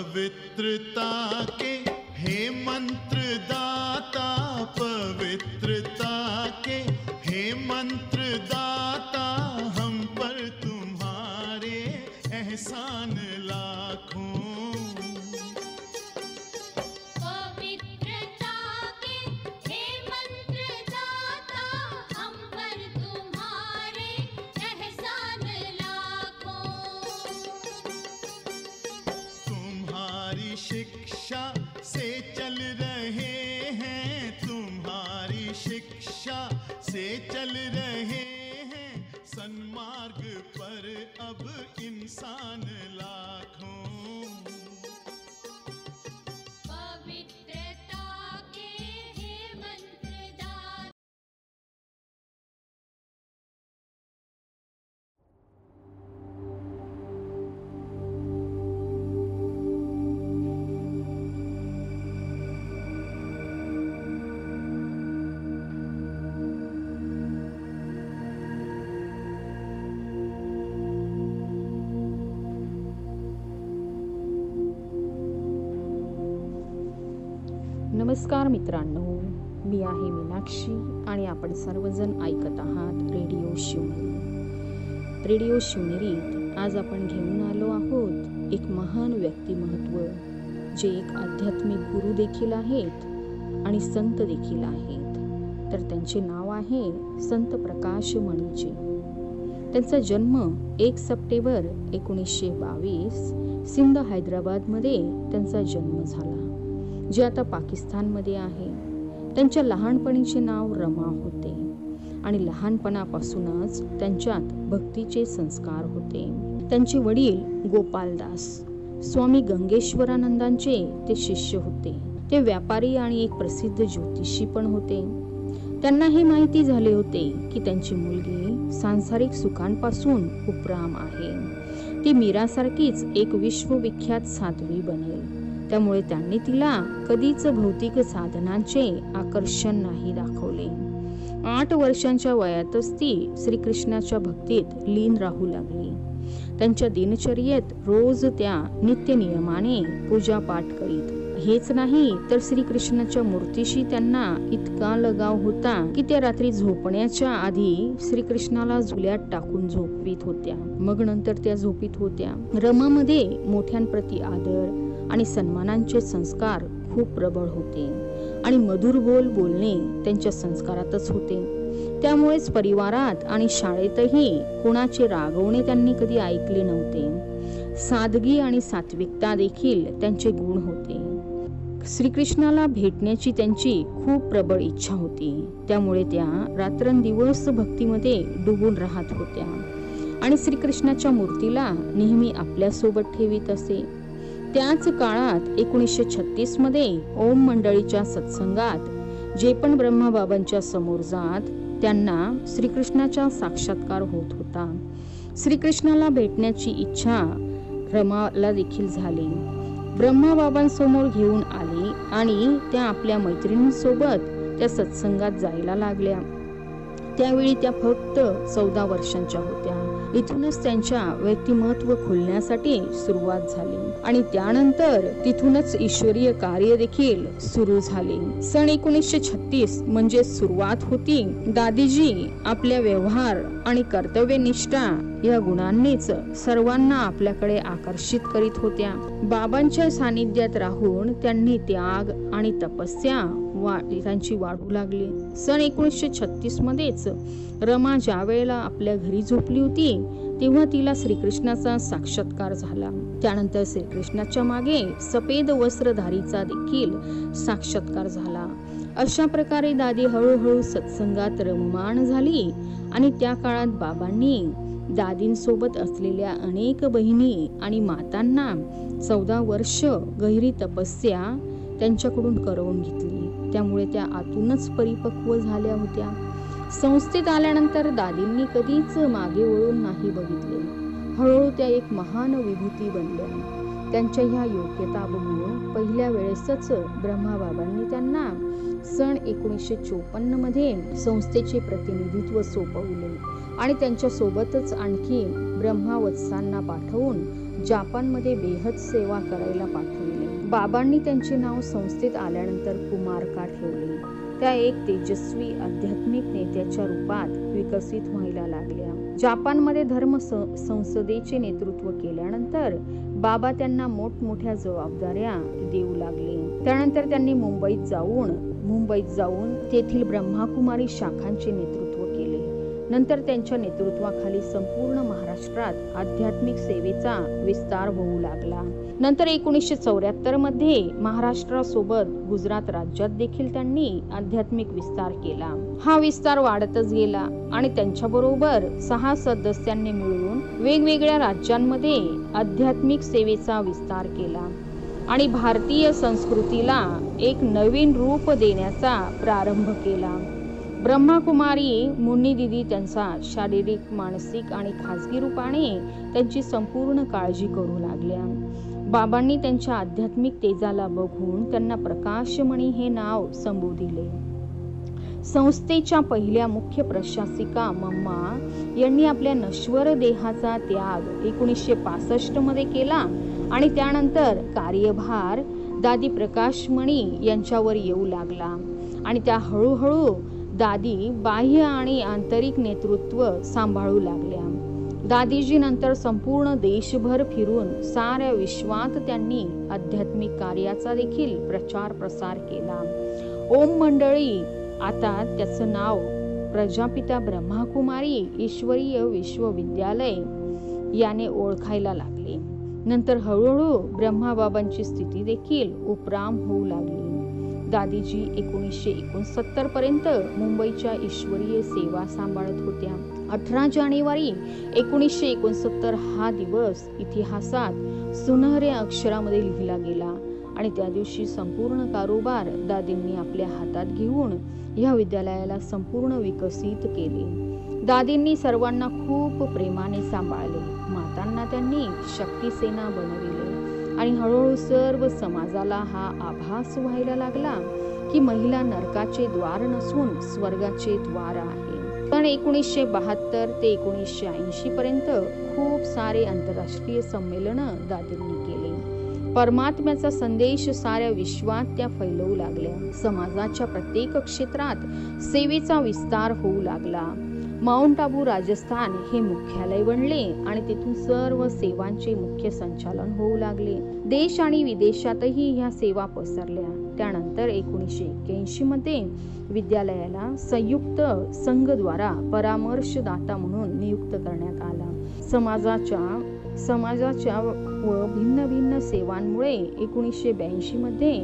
पवित्रता के हे मंत्र दाता पवित्रता से चल रहे हैं। सन्मार्ग पर अब इंसान लाखों नमस्कार मित्रांनो. मी आहे मीनाक्षी आणि आपण सर्वजण ऐकत आहात रेडिओ शिवनेरी. रेडिओ शिवनेरीत आज आपण घेऊन आलो आहोत एक महान व्यक्तिमत्व जे एक आध्यात्मिक गुरु देखील आहेत आणि संत देखील आहेत. तर त्यांचे नाव आहे संत प्रकाश मणीचे त्यांचा जन्म एक सप्टेंबर एकोणीसशे बावीस सिंध हैदराबादमध्ये त्यांचा जन्म झाला. जे आता पाकिस्तानमध्ये आहे. त्यांच्या लहानपणीचे नाव रमा होते आणि लहानपणापासूनच त्यांच्यात भक्तीचे संस्कार होते. त्यांचे वडील गोपालदास स्वामी गंगेश्वरानंदांचे ते शिष्य होते. ते व्यापारी आणि एक प्रसिद्ध ज्योतिषी पण होते. त्यांना हे माहिती झाले होते की त्यांची मुलगी सांसारिक सुखांपासून उपराम आहे. ती मीरासारखीच एक विश्वविख्यात साध्वी बनेल. त्यामुळे त्यांनी तिला कधीच भौतिक साधनांचे आकर्षण नाही दाखवले. आठ वर्षांच्या वयातच ती श्रीकृष्णाच्या भक्तीत लीन राहू लागली. त्यांच्या दिनचर्येत रोज त्या नित्य नियमाने पूजापाठ करीत. हेच नाही तर श्रीकृष्णाच्या मूर्तीशी त्यांना इतका लगाव होता की त्या रात्री झोपण्याच्या आधी श्रीकृष्णाला झुल्यात टाकून झोपवीत होत्या. मग नंतर त्या झोपीत होत्या. रमामध्ये मोठ्यांप्रती आदर आणि सन्मानांचे संस्कार खूप प्रबळ होते. आणि मधुर बोल बोलणे त्यांच्या संस्कारातच होते. त्यामुळेच परिवारात आणि शाळेतही कोणाचे रागवणे त्यांनी कधी ऐकले नव्हते. सादगी आणि सात्विकता देखील त्यांचे गुण होते. श्रीकृष्णाला भेटण्याची त्यांची खूप प्रबळ इच्छा होती. त्यामुळे त्या रात्रंदिवस भक्तीमध्ये डुबून राहत होत्या. आणि श्रीकृष्णाच्या मूर्तीला नेहमी आपल्यासोबत ठेवीत असे. त्याच काळात एकोणीसशे छत्तीसमध्ये ओम मंडळीच्या सत्संगात जे पण ब्रह्माबाबांच्या समोर जात त्यांना श्रीकृष्णाचा साक्षात्कार होत होता. श्रीकृष्णाला भेटण्याची इच्छा रमाला देखील झाली. ब्रह्माबाबांसमोर घेऊन आली आणि त्या आपल्या मैत्रिणींसोबत त्या सत्संगात जायला लागल्या. त्यावेळी त्या फक्त चौदा वर्षांच्या होत्या. इथूनच त्यांच्या व्यक्तिमत्व खुलण्यासाठी सुरुवात झाली. आणि त्यानंतर तिथूनच ईश्वरीय कार्य देखील सुरू झाले. सन एकोणीसशे छत्तीस म्हणजे सुरुवात होती. दादीजी आपल्या व्यवहार आणि कर्तव्यनिष्ठा या गुणांनीच सर्वांना आपल्याकडे आकर्षित करीत होत्या. बाबांच्या सानिध्यात राहून त्यांनी त्याग आणि तपस्या वा त्यांची वाढू लागली. सन एकोणीसशे छत्तीसमध्येच रमा ज्या वेळेला आपल्या घरी झोपली होती तेव्हा तिला श्रीकृष्णाचा साक्षात्कार झाला. त्यानंतर श्रीकृष्णाच्या मागे सफेद वस्त्रधारीचा देखील साक्षात्कार झाला. अशा प्रकारे दादी हळूहळू सत्संगात रममाण झाली आणि त्या काळात बाबांनी दादींसोबत असलेल्या अनेक बहिणी आणि मातांना चौदा वर्ष गहिरी तपस्या त्यांच्याकडून करवून घेतली. त्यामुळे त्या आतूनच परिपक्व झाल्या होत्या. संस्थेत आल्यानंतर दादींनी कधीच मागे वळून नाही बघितले. हळूहळू त्या एक महान विभूती बनल्या. त्यांच्या ह्या योग्यता बघून पहिल्या वेळेसच ब्रह्माबाबांनी त्यांना सन एकोणीसशे चोपन्नमध्ये संस्थेचे प्रतिनिधित्व सोपवले आणि त्यांच्या सोबतच आणखी ब्रह्मावत्सांना पाठवून जापानमध्ये बेहद सेवा करायला पाठवली. बाबांनी त्यांचे नाव संस्थेत आल्यानंतर कुमारका ठेवले त्या एक तेजस्वी आध्यात्मिक नेत्याच्या रूपात विकसित व्हायला लागल्या. जापानमध्ये धर्म संसदेचे नेतृत्व केल्यानंतर बाबा त्यांना मोठमोठ्या जबाबदाऱ्या देऊ लागले. त्यानंतर त्यांनी मुंबईत जाऊन मुंबईत जाऊन तेथील ब्रह्माकुमारी शाखांचे नेतृत्व केले. नंतर त्यांच्या नेतृत्वाखाली संपूर्ण महाराष्ट्रात आध्यात्मिक सेवेचा विस्तार होऊ लागला. नंतर एकोणीसशे चौऱ्याहत्तरमध्ये महाराष्ट्रासोबत गुजरात राज्यात देखील त्यांनी आध्यात्मिक विस्तार केला. हा विस्तार वाढतच गेला आणि त्यांच्याबरोबर सहा सदस्यांनी मिळून वेगवेगळ्या राज्यांमध्ये आध्यात्मिक सेवेचा विस्तार केला आणि भारतीय संस्कृतीला एक नवीन रूप देण्याचा प्रारंभ केला. ब्रह्माकुमारी मुन्नी दिदी त्यांचा शारीरिक मानसिक आणि खाजगी रूपाने त्यांची संपूर्ण काळजी करू लागल्या. बाबांनी त्यांच्या आध्यात्मिक तेजाला बघून त्यांना प्रकाशमणी हे नाव संबोधिले. संस्थेच्या पहिल्या मुख्य प्रशासिका मम्मा यांनी आपल्या नश्वर देहाचा त्याग एकोणीसशे पासष्टमध्ये केला आणि त्यानंतर कार्यभार दादी प्रकाशमणी यांच्यावर येऊ लागला. आणि त्या हळूहळू दादी बाह्य आणि आंतरिक नेतृत्व सांभाळू लागल्या. दादीजीनंतर संपूर्ण देशभर फिरून साऱ्या विश्वात त्यांनी आध्यात्मिक कार्याचा देखील प्रचार प्रसार केला. ओम मंडळी आता त्याचं नाव प्रजापिता ब्रह्माकुमारी ईश्वरीय विश्वविद्यालय याने ओळखायला लागले. नंतर हळूहळू ब्रह्माबाबांची स्थिती देखील उपराम होऊ लागली. दादीजी एकोणीसशे एकोणसत्तर पर्यंत मुंबईच्या ईश्वरीय सेवा सांभाळत होत्या. अठरा जानेवारी एकोणीसशे एकोणसत्तर हा दिवस इतिहासात सुनहऱ्या अक्षरामध्ये लिहिला गेला आणि त्या दिवशी संपूर्ण कारोबार दादींनी आपल्या हातात घेऊन या विद्यालयाला संपूर्ण विकसित केले. दादींनी सर्वांना खूप प्रेमाने सांभाळले. मातांना त्यांनी शक्तीसेना बनविले. आणि हळूहळू सर्व समाजाला हा आभास व्हायला लागला की महिला नरकाचे द्वार नसून स्वर्गाचे द्वार आहे. पण एकोणीसशे बहात्तर ते एकोणीसशे ऐंशी पर्यंत खूप सारे आंतरराष्ट्रीय संमेलन दादींनी केले. परमात्म्याचा संदेश साऱ्या विश्वात त्या फैलवू लागल्या. समाजाच्या प्रत्येक क्षेत्रात सेवेचा विस्तार होऊ लागला. माउंट आबू राजस्थान हे मुख्यालय बनले आणि तेथून सर्व सेवांचे मुख्य संचालन होऊ लागले. देश आणि विदेशातही ह्या सेवा पसरल्या. त्यानंतर एकोणीसशे एक्क्याऐंशी मध्ये विद्यालयाला संयुक्त संघद्वारा परामर्शदाता म्हणून नियुक्त करण्यात आला. समाजाच्या समाजाच्या व भिन्न भिन्न सेवांमुळे एकोणीसशे ब्याऐंशी मध्ये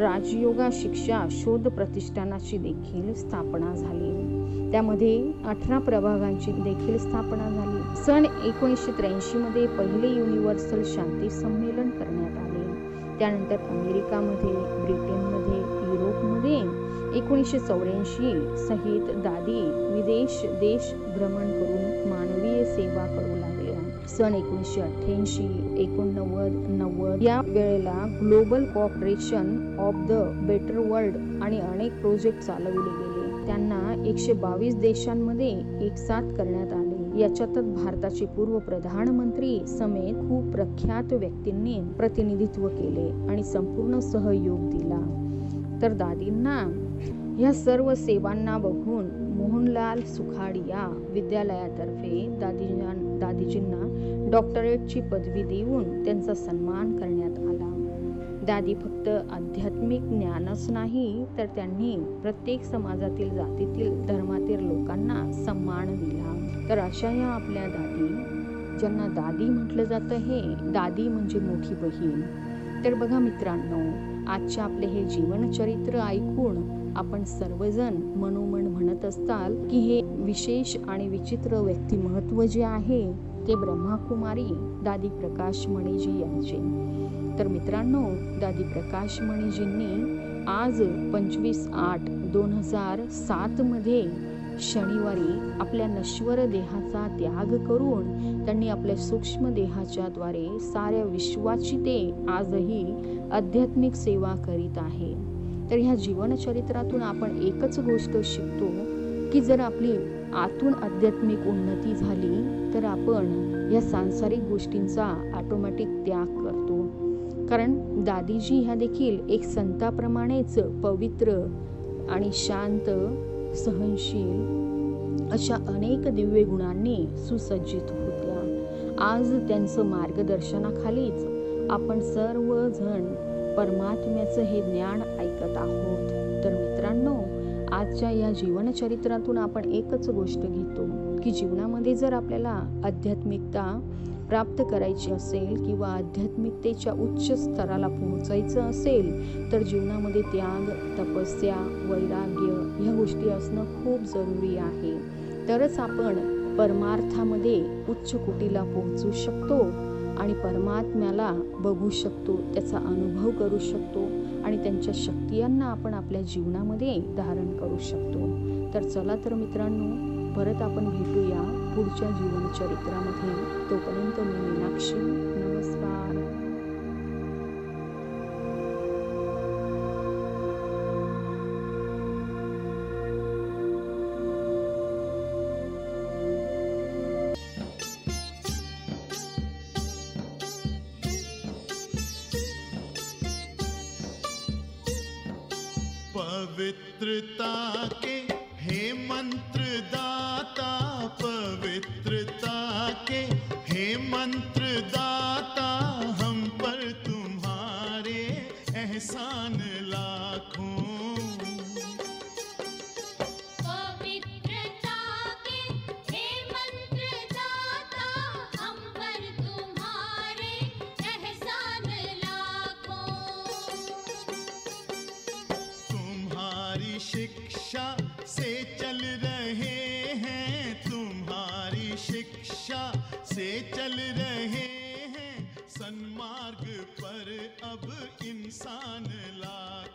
राजयोगा शिक्षा शोध प्रतिष्ठानाची देखील स्थापना झाली. त्यामध्ये अठरा प्रभागांची देखील स्थापना झाली. सन एकोणीसशे त्र्याऐंशी मध्ये पहिले युनिव्हर्सल शांती संमेलन करण्यात आले. त्यानंतर अमेरिकामध्ये ब्रिटनमध्ये युरोपमध्ये एकोणीसशे चौऱ्याऐंशी सहित दादी विदेश देश भ्रमण करून मानवीय सेवा करू लागली. सन एकोणीसशे अठ्ठ्याऐंशी एकोणनव्वद नव्वद या वेळेला global cooperation of the better world आणि अनेक प्रोजेक्ट चालवले गेले. त्यांना एकशे बावीस देशांमध्ये एकसाथ करण्यात आले. याच्यातच भारताचे पूर्व प्रधानमंत्री समेत खूप प्रख्यात व्यक्तींनी प्रतिनिधित्व केले आणि संपूर्ण सहयोग दिला. तर दादींना ह्या सर्व सेवांना बघून मोहनलाल सुखाडिया विद्यालयातर्फे दादीजां दादीजींना डॉक्टरेटची पदवी देऊन त्यांचा सन्मान करण्यात आला. दादी फक्त आध्यात्मिक ज्ञानच नाही तर त्यांनी प्रत्येक समाजातील जातीतील धर्मातील लोकांना सन्मान दिला. तर अशा या आपल्या दादी ज्यांना दादी म्हटलं जातं हे दादी म्हणजे मोठी बहीण. तर बघा मित्रांनो आजच्या आपले हे जीवनचरित्र ऐकून आपण सर्वजण मनोमन म्हणत असताल की हे विशेष आणि विचित्र व्यक्तिमत्व जे आहे ते ब्रह्माकुमारी दादी प्रकाश मणिजी यांचे. तर मित्रांनो दादी प्रकाश मणिजींनी आज पंचवीस आठ दोन हजार सातमध्ये शनिवारी आपल्या नश्वर देहाचा त्याग करून त्यांनी आपल्या सूक्ष्म देहाच्या द्वारे साऱ्या विश्वाची ते आजही आध्यात्मिक सेवा करीत आहे. तर ह्या जीवनचरित्रातून आपण एकच गोष्ट शिकतो की जर आपली आतून आध्यात्मिक उन्नती झाली तर आपण या सांसारिक गोष्टींचा ऑटोमॅटिक त्याग करतो. कारण दादीजी ह्या देखील एक संताप्रमाणेच पवित्र आणि शांत सहनशील अशा अनेक दिव्य गुणांनी सुसज्जित होत्या. आज त्यांचं मार्गदर्शनाखालीच आपण सर्वजण परमात्म्याचं हे ज्ञान ऐकत आहोत. तर मित्रांनो आजच्या या जीवनचरित्रातून आपण एकच गोष्ट घेतो की जीवनामध्ये जर आपल्याला आध्यात्मिकता प्राप्त करायची असेल किंवा आध्यात्मिकतेच्या उच्च स्तराला पोहोचायचं असेल तर जीवनामध्ये त्याग तपस्या वैराग्य ह्या गोष्टी असणं खूप जरुरी आहे. तरच आपण परमार्थामध्ये उच्च कोटीला पोहोचू शकतो. आणि परमात्म्याला बघू शकतो त्याचा अनुभव करू शकतो आणि त्यांच्या शक्तियांना आपण आपल्या जीवनामध्ये धारण करू शकतो. तर चला तर मित्रांनो परत आपण भेटूया पुढच्या जीवनचरित्रामध्ये. तोपर्यंत मी मीनाक्षी. नमस्कार. पवित्रता के हे मंत्र दाता पवित्रता तुम्हारी शिक्षा से चल रहे हैं तुम्हारी शिक्षा से चल रहे हैं। सन्मार्ग पर अब इंसान लाखों